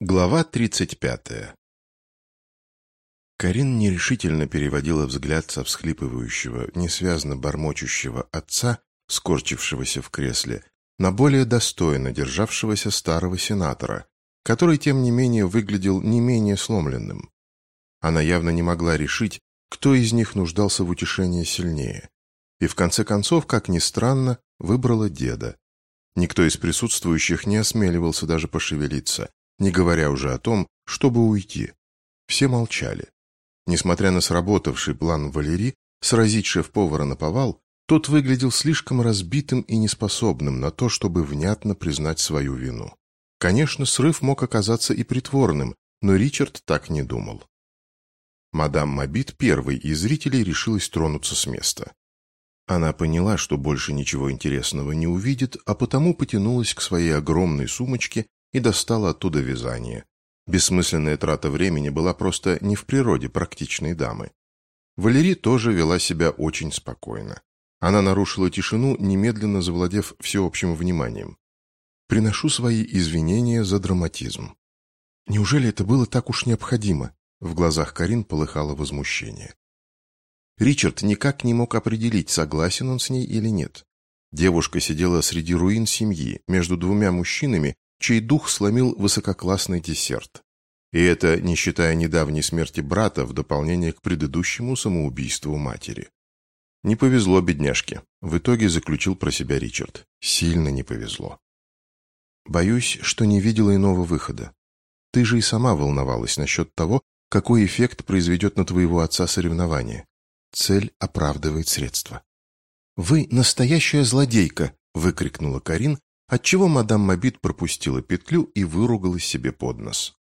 Глава 35 Карин нерешительно переводила взгляд со всхлипывающего, несвязно бормочущего отца, скорчившегося в кресле, на более достойно державшегося старого сенатора, который, тем не менее, выглядел не менее сломленным. Она явно не могла решить, кто из них нуждался в утешении сильнее. И в конце концов, как ни странно, выбрала деда. Никто из присутствующих не осмеливался даже пошевелиться, не говоря уже о том, чтобы уйти. Все молчали. Несмотря на сработавший план Валерии сразить шеф-повара на повал, тот выглядел слишком разбитым и неспособным на то, чтобы внятно признать свою вину. Конечно, срыв мог оказаться и притворным, но Ричард так не думал. Мадам Мобит, первой из зрителей, решилась тронуться с места. Она поняла, что больше ничего интересного не увидит, а потому потянулась к своей огромной сумочке и достала оттуда вязание. Бессмысленная трата времени была просто не в природе практичной дамы. Валерий тоже вела себя очень спокойно. Она нарушила тишину, немедленно завладев всеобщим вниманием. «Приношу свои извинения за драматизм». «Неужели это было так уж необходимо?» В глазах Карин полыхало возмущение. Ричард никак не мог определить, согласен он с ней или нет. Девушка сидела среди руин семьи, между двумя мужчинами, чей дух сломил высококлассный десерт. И это не считая недавней смерти брата в дополнение к предыдущему самоубийству матери. Не повезло бедняжке, в итоге заключил про себя Ричард. Сильно не повезло. Боюсь, что не видела иного выхода. Ты же и сама волновалась насчет того, какой эффект произведет на твоего отца соревнование. Цель оправдывает средства. «Вы настоящая злодейка!» – выкрикнула Карин, отчего мадам Мобит пропустила петлю и выругалась себе под нос.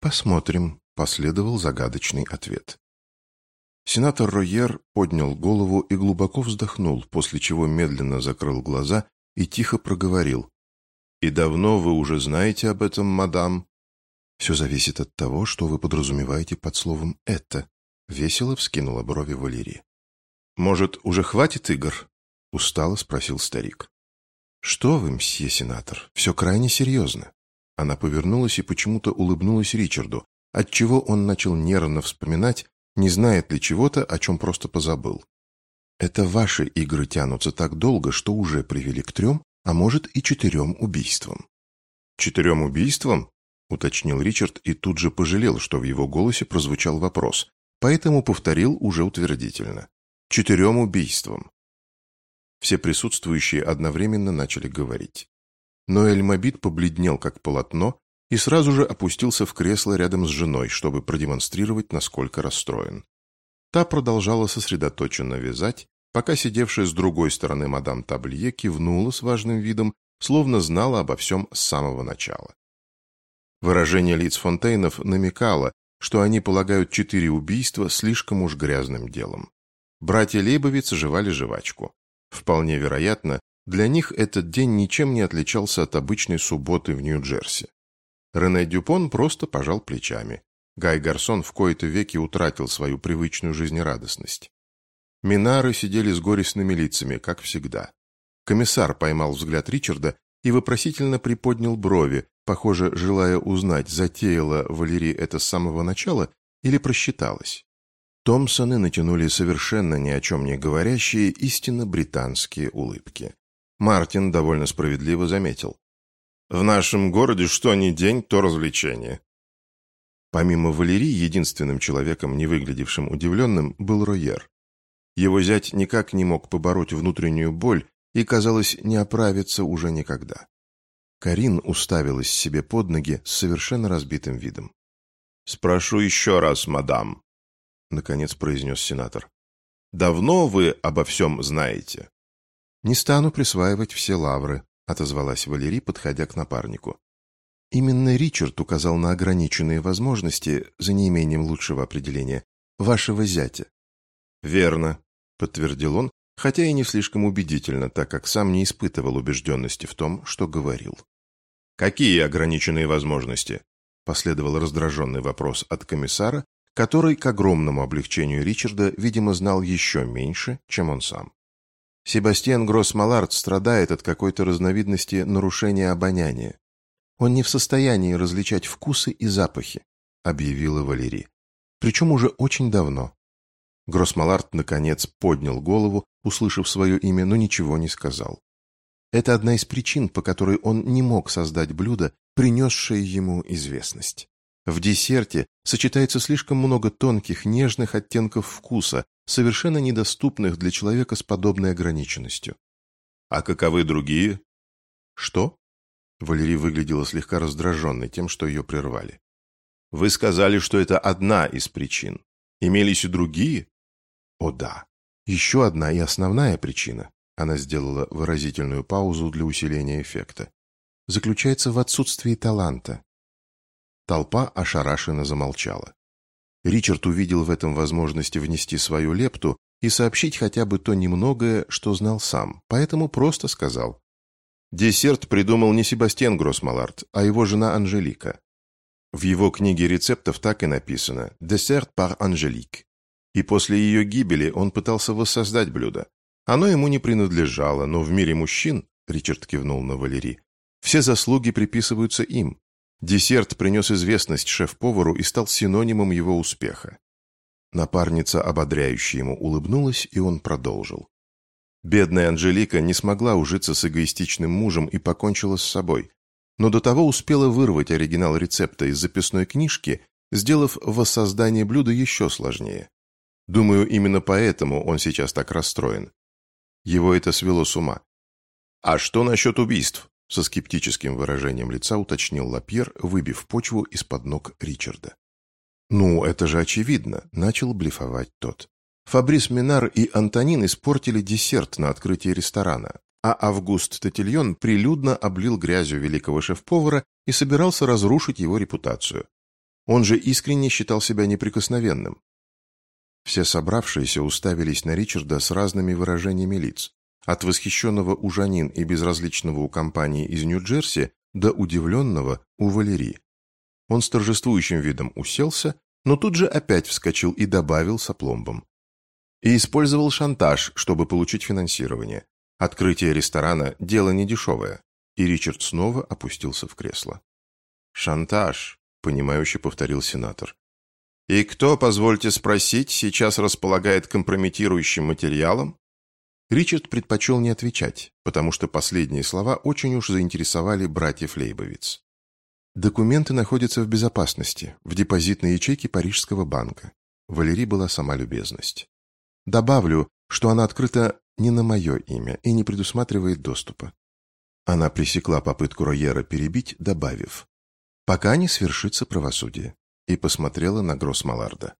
«Посмотрим», — последовал загадочный ответ. Сенатор Ройер поднял голову и глубоко вздохнул, после чего медленно закрыл глаза и тихо проговорил. «И давно вы уже знаете об этом, мадам?» «Все зависит от того, что вы подразумеваете под словом «это», — весело вскинула брови Валерия. «Может, уже хватит игр?» — устало спросил старик. «Что вы, мсье сенатор, все крайне серьезно». Она повернулась и почему-то улыбнулась Ричарду, отчего он начал нервно вспоминать, не знает ли чего-то, о чем просто позабыл. «Это ваши игры тянутся так долго, что уже привели к трем, а может и четырем убийствам». «Четырем убийствам?» — уточнил Ричард и тут же пожалел, что в его голосе прозвучал вопрос, поэтому повторил уже утвердительно. «Четырем убийствам. Все присутствующие одновременно начали говорить. Но Эльмобит побледнел, как полотно, и сразу же опустился в кресло рядом с женой, чтобы продемонстрировать, насколько расстроен. Та продолжала сосредоточенно вязать, пока сидевшая с другой стороны мадам Таблие кивнула с важным видом, словно знала обо всем с самого начала. Выражение лиц Фонтейнов намекало, что они полагают четыре убийства слишком уж грязным делом. Братья Лейбовиц жевали жвачку. Вполне вероятно, для них этот день ничем не отличался от обычной субботы в Нью-Джерси. Рене Дюпон просто пожал плечами. Гай Гарсон в кои-то веки утратил свою привычную жизнерадостность. Минары сидели с горестными лицами, как всегда. Комиссар поймал взгляд Ричарда и вопросительно приподнял брови, похоже, желая узнать, затеяла Валерий это с самого начала или просчиталась. Томпсоны натянули совершенно ни о чем не говорящие истинно британские улыбки. Мартин довольно справедливо заметил. «В нашем городе что ни день, то развлечение». Помимо Валерии, единственным человеком, не выглядевшим удивленным, был Ройер. Его зять никак не мог побороть внутреннюю боль и, казалось, не оправиться уже никогда. Карин уставилась себе под ноги с совершенно разбитым видом. «Спрошу еще раз, мадам», — наконец произнес сенатор. «Давно вы обо всем знаете?» «Не стану присваивать все лавры», — отозвалась Валерий, подходя к напарнику. «Именно Ричард указал на ограниченные возможности, за неимением лучшего определения, вашего зятя». «Верно», — подтвердил он, хотя и не слишком убедительно, так как сам не испытывал убежденности в том, что говорил. «Какие ограниченные возможности?» — последовал раздраженный вопрос от комиссара, который, к огромному облегчению Ричарда, видимо, знал еще меньше, чем он сам. Себастьян Гросс-Малард страдает от какой-то разновидности нарушения обоняния. Он не в состоянии различать вкусы и запахи, объявила Валерий. Причем уже очень давно. Гроссмаларт, наконец, поднял голову, услышав свое имя, но ничего не сказал. Это одна из причин, по которой он не мог создать блюдо, принесшее ему известность. В десерте сочетается слишком много тонких, нежных оттенков вкуса, совершенно недоступных для человека с подобной ограниченностью. А каковы другие? Что? Валерий выглядела слегка раздраженной тем, что ее прервали. Вы сказали, что это одна из причин. Имелись и другие? О да. Еще одна и основная причина, она сделала выразительную паузу для усиления эффекта, заключается в отсутствии таланта. Толпа ошарашенно замолчала. Ричард увидел в этом возможности внести свою лепту и сообщить хотя бы то немногое, что знал сам, поэтому просто сказал. Десерт придумал не Себастьян Гроссмаларт, а его жена Анжелика. В его книге рецептов так и написано «Десерт par Angélique». И после ее гибели он пытался воссоздать блюдо. Оно ему не принадлежало, но в мире мужчин, Ричард кивнул на Валерий, все заслуги приписываются им. Десерт принес известность шеф-повару и стал синонимом его успеха. Напарница ободряюще ему улыбнулась, и он продолжил. Бедная Анжелика не смогла ужиться с эгоистичным мужем и покончила с собой, но до того успела вырвать оригинал рецепта из записной книжки, сделав воссоздание блюда еще сложнее. Думаю, именно поэтому он сейчас так расстроен. Его это свело с ума. «А что насчет убийств?» Со скептическим выражением лица уточнил Лапьер, выбив почву из-под ног Ричарда. «Ну, это же очевидно», — начал блефовать тот. Фабрис Минар и Антонин испортили десерт на открытии ресторана, а Август Татильон прилюдно облил грязью великого шеф-повара и собирался разрушить его репутацию. Он же искренне считал себя неприкосновенным. Все собравшиеся уставились на Ричарда с разными выражениями лиц. От восхищенного у Жанин и безразличного у компании из Нью-Джерси до удивленного у Валерии. Он с торжествующим видом уселся, но тут же опять вскочил и добавил с опломбом. И использовал шантаж, чтобы получить финансирование. Открытие ресторана – дело недешевое. И Ричард снова опустился в кресло. «Шантаж», – понимающе повторил сенатор. «И кто, позвольте спросить, сейчас располагает компрометирующим материалом?» Ричард предпочел не отвечать, потому что последние слова очень уж заинтересовали братьев Лейбовиц. Документы находятся в безопасности, в депозитной ячейке Парижского банка. Валерий была сама любезность. Добавлю, что она открыта не на мое имя и не предусматривает доступа. Она пресекла попытку Ройера перебить, добавив «пока не свершится правосудие» и посмотрела на Гроссмаларда.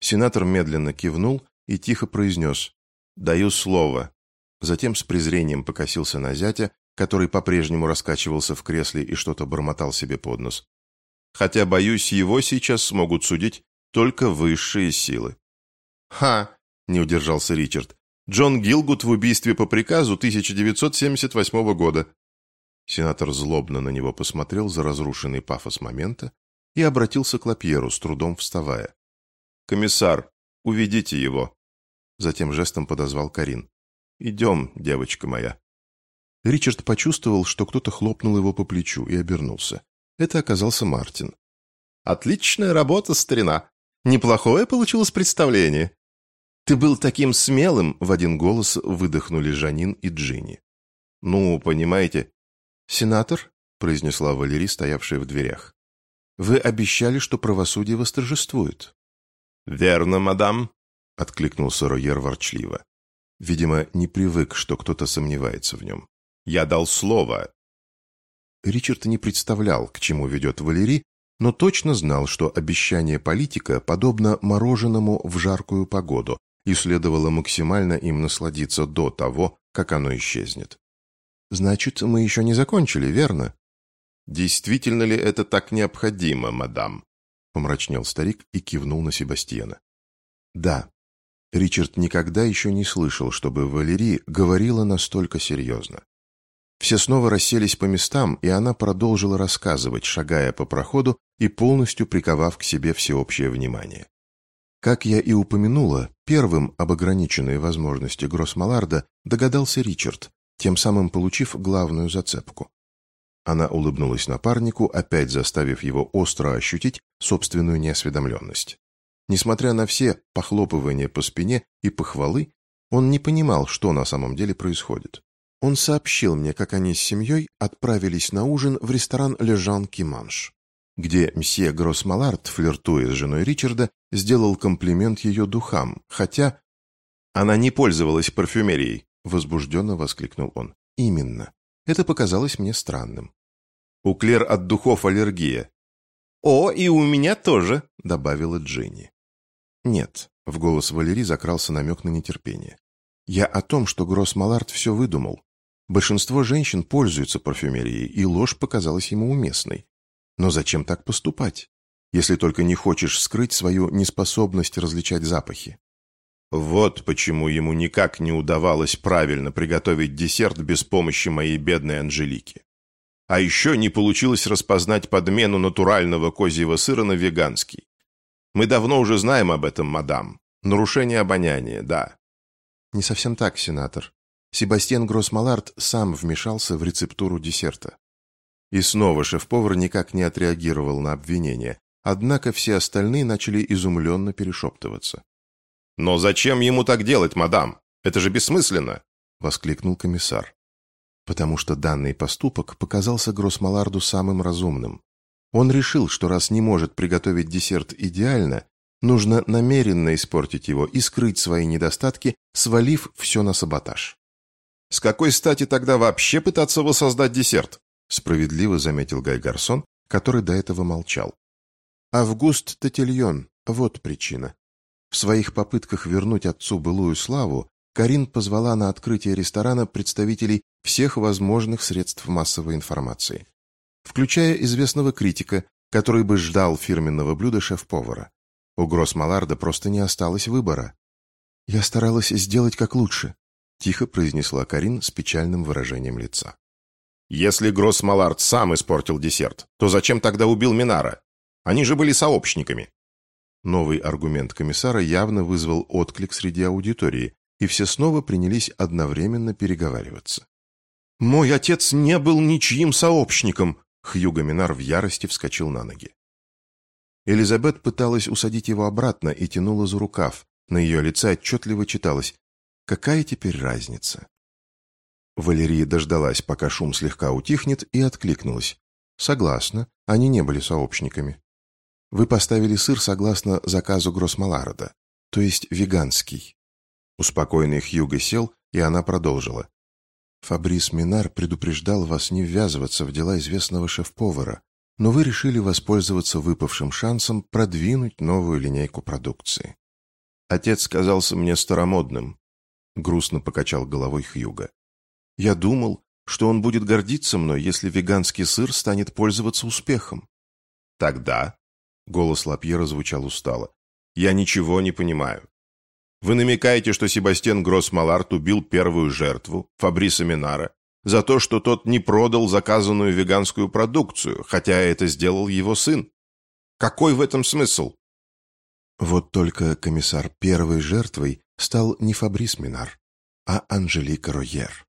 Сенатор медленно кивнул и тихо произнес «Даю слово». Затем с презрением покосился на зятя, который по-прежнему раскачивался в кресле и что-то бормотал себе под нос. «Хотя, боюсь, его сейчас смогут судить только высшие силы». «Ха!» – не удержался Ричард. «Джон Гилгут в убийстве по приказу 1978 года». Сенатор злобно на него посмотрел за разрушенный пафос момента и обратился к Лапьеру, с трудом вставая. «Комиссар, уведите его». Затем жестом подозвал Карин. «Идем, девочка моя». Ричард почувствовал, что кто-то хлопнул его по плечу и обернулся. Это оказался Мартин. «Отличная работа, старина. Неплохое получилось представление». «Ты был таким смелым!» — в один голос выдохнули Жанин и Джинни. «Ну, понимаете...» «Сенатор?» — произнесла Валерий, стоявшая в дверях. «Вы обещали, что правосудие восторжествует». «Верно, мадам», — откликнулся Ройер ворчливо. Видимо, не привык, что кто-то сомневается в нем. «Я дал слово». Ричард не представлял, к чему ведет Валерий, но точно знал, что обещание политика подобно мороженому в жаркую погоду, и следовало максимально им насладиться до того, как оно исчезнет. «Значит, мы еще не закончили, верно?» «Действительно ли это так необходимо, мадам?» помрачнел старик и кивнул на Себастьяна. «Да, Ричард никогда еще не слышал, чтобы Валерий говорила настолько серьезно. Все снова расселись по местам, и она продолжила рассказывать, шагая по проходу и полностью приковав к себе всеобщее внимание. Как я и упомянула, первым об ограниченной возможности Гроссмаларда догадался Ричард, тем самым получив главную зацепку. Она улыбнулась напарнику, опять заставив его остро ощутить собственную неосведомленность. Несмотря на все похлопывания по спине и похвалы, он не понимал, что на самом деле происходит. Он сообщил мне, как они с семьей отправились на ужин в ресторан «Лежан Киманш», где мсье Гроссмалард, флиртуя с женой Ричарда, сделал комплимент ее духам, хотя... «Она не пользовалась парфюмерией», — возбужденно воскликнул он. «Именно. Это показалось мне странным». «У Клер от духов аллергия». «О, и у меня тоже», — добавила Дженни. «Нет», — в голос Валерии закрался намек на нетерпение. «Я о том, что Гроссмалард все выдумал. Большинство женщин пользуются парфюмерией, и ложь показалась ему уместной. Но зачем так поступать, если только не хочешь скрыть свою неспособность различать запахи? Вот почему ему никак не удавалось правильно приготовить десерт без помощи моей бедной Анжелики. А еще не получилось распознать подмену натурального козьего сыра на веганский. Мы давно уже знаем об этом, мадам. Нарушение обоняния, да. Не совсем так, сенатор. Себастьян Гроссмалард сам вмешался в рецептуру десерта. И снова шеф-повар никак не отреагировал на обвинение, однако все остальные начали изумленно перешептываться. «Но зачем ему так делать, мадам? Это же бессмысленно!» — воскликнул комиссар. Потому что данный поступок показался Гроссмаларду самым разумным. Он решил, что раз не может приготовить десерт идеально, нужно намеренно испортить его и скрыть свои недостатки, свалив все на саботаж. «С какой стати тогда вообще пытаться воссоздать десерт?» справедливо заметил Гай Гарсон, который до этого молчал. Август Татильон, вот причина. В своих попытках вернуть отцу былую славу, Карин позвала на открытие ресторана представителей всех возможных средств массовой информации, включая известного критика, который бы ждал фирменного блюда шеф-повара. У Гроссмаларда просто не осталось выбора. «Я старалась сделать как лучше», — тихо произнесла Карин с печальным выражением лица. Если Гроссмалард сам испортил десерт, то зачем тогда убил Минара? Они же были сообщниками. Новый аргумент комиссара явно вызвал отклик среди аудитории, и все снова принялись одновременно переговариваться. «Мой отец не был ничьим сообщником!» Хьюго Минар в ярости вскочил на ноги. Элизабет пыталась усадить его обратно и тянула за рукав. На ее лице отчетливо читалось «Какая теперь разница?» Валерия дождалась, пока шум слегка утихнет, и откликнулась. «Согласна, они не были сообщниками. Вы поставили сыр согласно заказу Гроссмаларда, то есть веганский». Успокоенный Хьюго сел, и она продолжила. «Фабрис Минар предупреждал вас не ввязываться в дела известного шеф-повара, но вы решили воспользоваться выпавшим шансом продвинуть новую линейку продукции». «Отец казался мне старомодным», — грустно покачал головой Хьюго. Я думал, что он будет гордиться мной, если веганский сыр станет пользоваться успехом. Тогда, голос Лапьера звучал устало, я ничего не понимаю. Вы намекаете, что Себастьян Гроссмаларт убил первую жертву, Фабриса Минара, за то, что тот не продал заказанную веганскую продукцию, хотя это сделал его сын. Какой в этом смысл? Вот только комиссар первой жертвой стал не Фабрис Минар, а Анжелика Ройер.